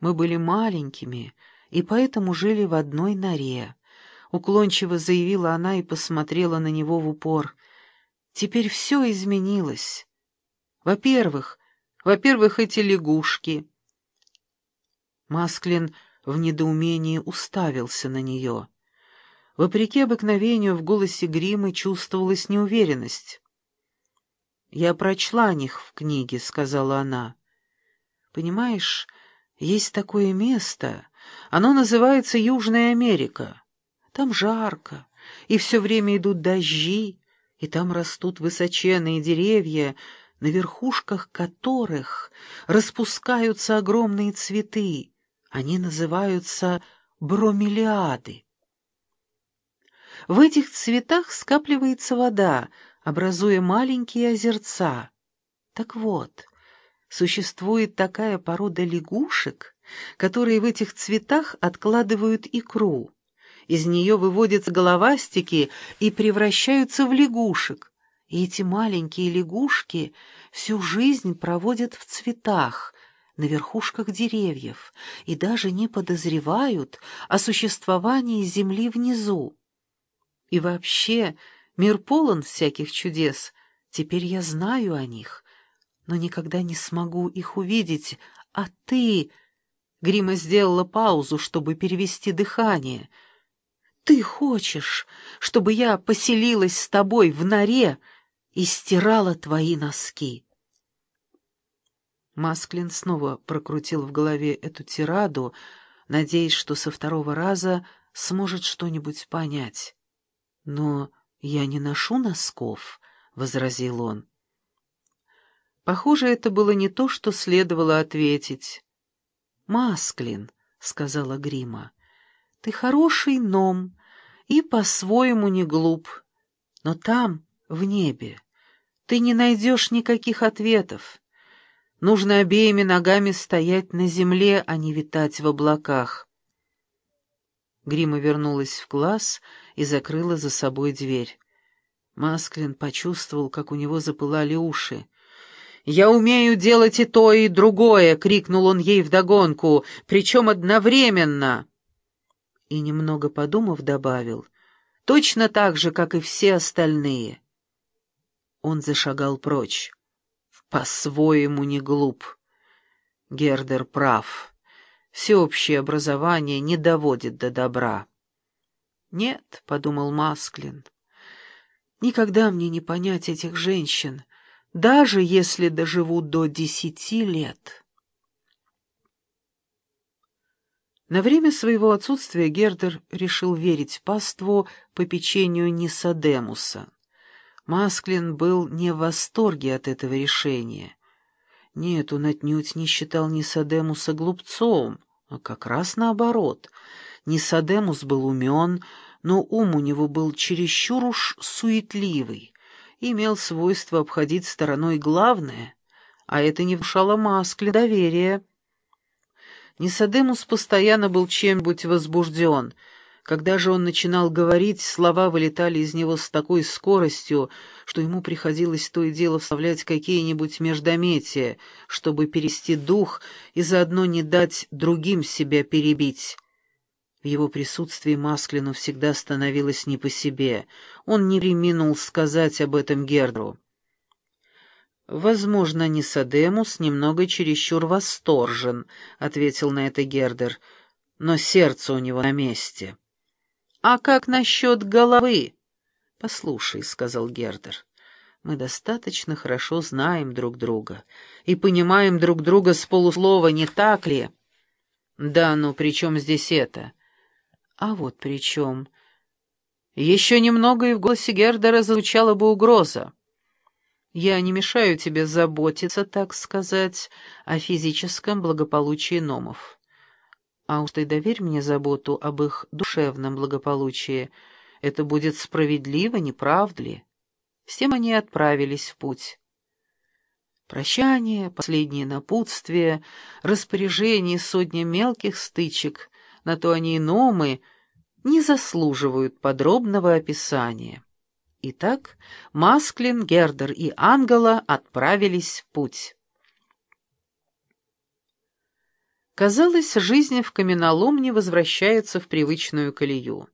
Мы были маленькими и поэтому жили в одной норе. Уклончиво заявила она и посмотрела на него в упор. Теперь все изменилось. Во-первых, во-первых, эти лягушки. Масклин в недоумении уставился на нее. Вопреки обыкновению в голосе Гримы чувствовалась неуверенность. «Я прочла о них в книге», — сказала она. «Понимаешь, есть такое место, оно называется Южная Америка. Там жарко, и все время идут дожди, и там растут высоченные деревья, на верхушках которых распускаются огромные цветы. Они называются бромелиады. В этих цветах скапливается вода, образуя маленькие озерца. Так вот, существует такая порода лягушек, которые в этих цветах откладывают икру. Из нее выводятся головастики и превращаются в лягушек. И эти маленькие лягушки всю жизнь проводят в цветах, на верхушках деревьев, и даже не подозревают о существовании земли внизу. И вообще, мир полон всяких чудес, теперь я знаю о них, но никогда не смогу их увидеть, а ты... Грима сделала паузу, чтобы перевести дыхание. «Ты хочешь, чтобы я поселилась с тобой в норе и стирала твои носки?» Масклин снова прокрутил в голове эту тираду, надеясь, что со второго раза сможет что-нибудь понять. «Но я не ношу носков», — возразил он. Похоже, это было не то, что следовало ответить. «Масклин», — сказала Грима, — «ты хороший ном и по-своему не глуп, но там, в небе, ты не найдешь никаких ответов. Нужно обеими ногами стоять на земле, а не витать в облаках». Грима вернулась в класс и закрыла за собой дверь. Масклин почувствовал, как у него запылали уши. «Я умею делать и то, и другое!» — крикнул он ей вдогонку, причем одновременно. И, немного подумав, добавил, «Точно так же, как и все остальные». Он зашагал прочь. «По-своему не глуп». Гердер прав. Всеобщее образование не доводит до добра. «Нет», — подумал Масклин, — «никогда мне не понять этих женщин» даже если доживут до десяти лет. На время своего отсутствия Гердер решил верить паству по печенью Нисадемуса. Масклин был не в восторге от этого решения. Нет, он отнюдь не считал Нисадемуса глупцом, а как раз наоборот. Нисадемус был умен, но ум у него был чересчур уж суетливый имел свойство обходить стороной главное, а это не внушало Маскле доверия. Нисадемус постоянно был чем-нибудь возбужден. Когда же он начинал говорить, слова вылетали из него с такой скоростью, что ему приходилось то и дело вставлять какие-нибудь междометия, чтобы перести дух и заодно не дать другим себя перебить. В его присутствии Масклину всегда становилось не по себе. Он не приминул сказать об этом Гердру. «Возможно, Нисадемус немного чересчур восторжен», — ответил на это Гердер, — «но сердце у него на месте». «А как насчет головы?» «Послушай», — сказал Гердер, — «мы достаточно хорошо знаем друг друга и понимаем друг друга с полуслова, не так ли?» «Да, но при чем здесь это?» А вот при чем. Еще немного, и в голосе Гердера звучала бы угроза. Я не мешаю тебе заботиться, так сказать, о физическом благополучии номов. А уж ты доверь мне заботу об их душевном благополучии. Это будет справедливо, не правда ли? С тем они отправились в путь. Прощание, последнее напутствие, распоряжение сотни мелких стычек, на то они и номы, не заслуживают подробного описания. Итак, Масклин, Гердер и Ангела отправились в путь. Казалось, жизнь в каменоломне возвращается в привычную колею.